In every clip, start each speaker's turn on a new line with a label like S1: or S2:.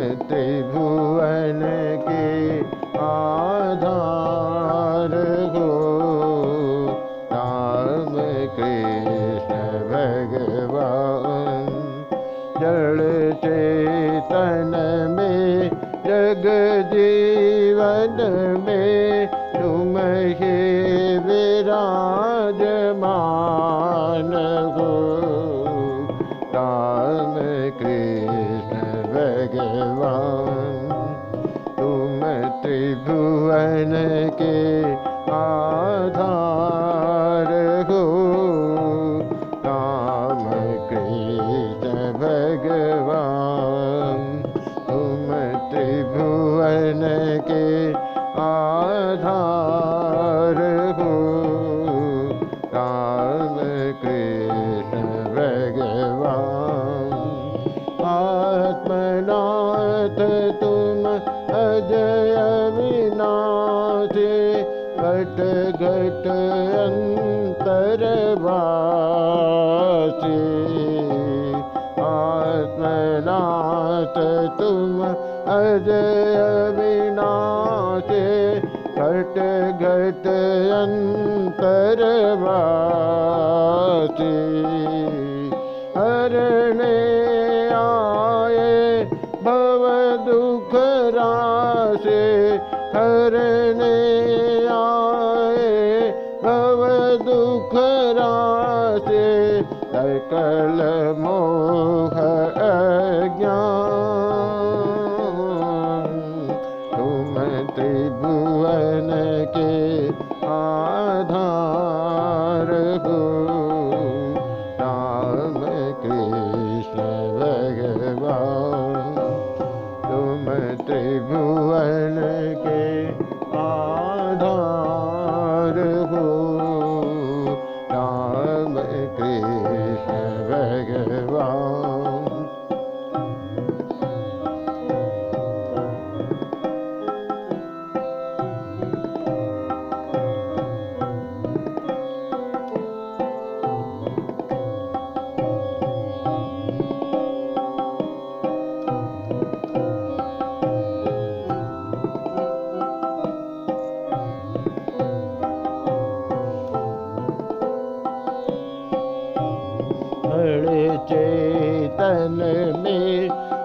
S1: त्रिभुवन के आधार हो। राम कृष्ण भगवान, जड़ चेतन में, जग जीवन में, तुम ही विराजमान हो। राम कृष्ण त्रिभुवन के आधार हो। राम कृष्ण भगवान अंतरवासी आत्मनाथ तुम अजय विनाशे घट घट अंतरवासी दुख राशे सकल मोह अज्ञान। तुम त्रिभुवन के आधार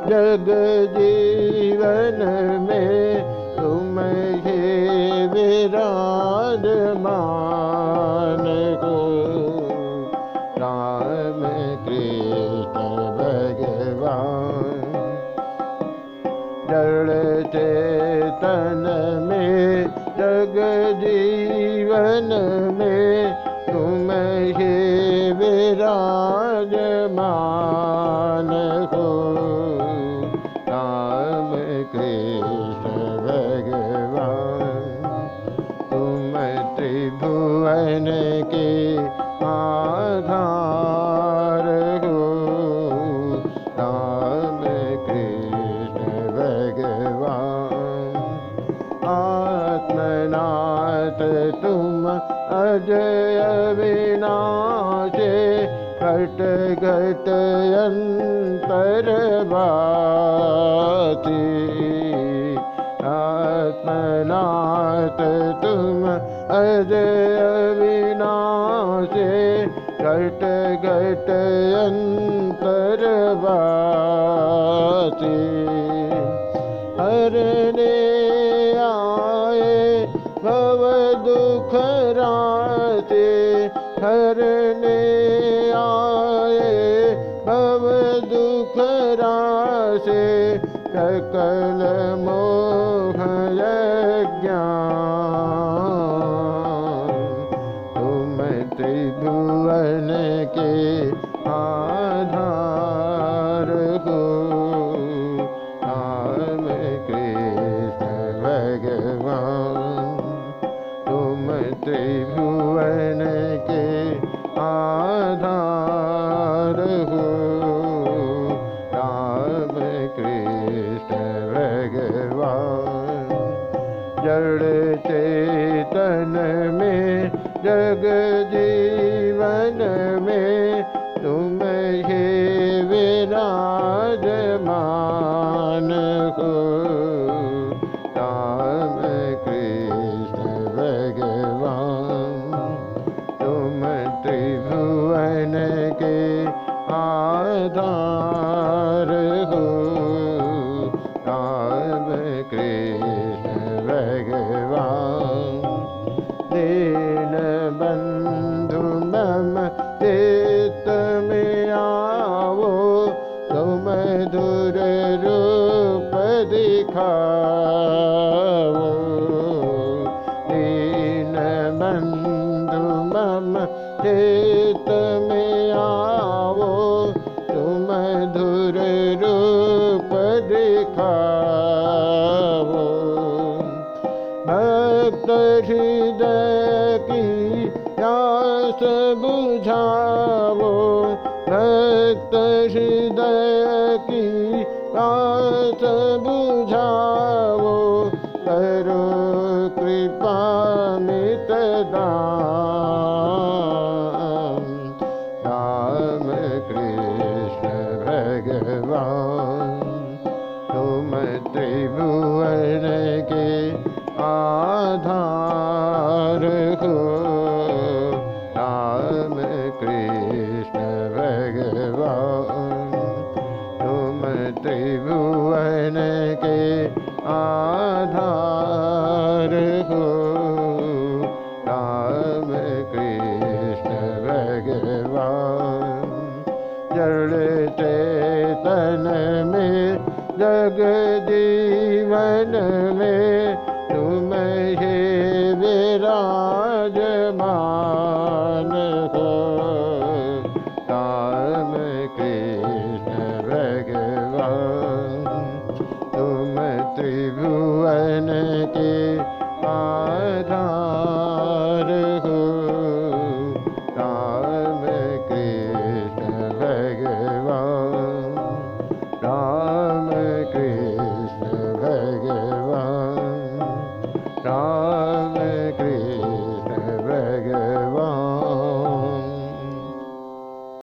S1: जग जीवन में तुम हे विराजमान हो। राम कृष्ण भगवान, जड़ चेतन में जग जीवन में कृष्ण भगवान, तुम त्रिभुवन के आधार हो। राम कृष्ण भगवान, आत्मनाथ तुम अजय विनाशे घट घट अंतरवासी आत्मनाथ अजय विनाशे घट घट अंतरवासी। हरने आए भव दुख राते हरने आए भव दुख रासे सकल मोह जीवन में तुम हे विराजमान हो। राम कृष्ण भगवान, तुम त्रिभुवन के आधार हो। राम कृष्ण भगवान, देव बंधु नम चित में आओ, तुम धुर रूप दिखाओ। दीन बंधु मम चित में आओ, तुम धुर रूप दिखाओ। भक्त हृदय प्यास बुझाओ भक्त हृदय की प्यास बुझाओ, करो कृपा मित राम कृष्ण भगवान, तुम त्रिभुवन त्रिभुवन के आधार हो। राम कृष्ण भगवान जड़ चेतन में, जग जीवन में, तुम हे विराजमान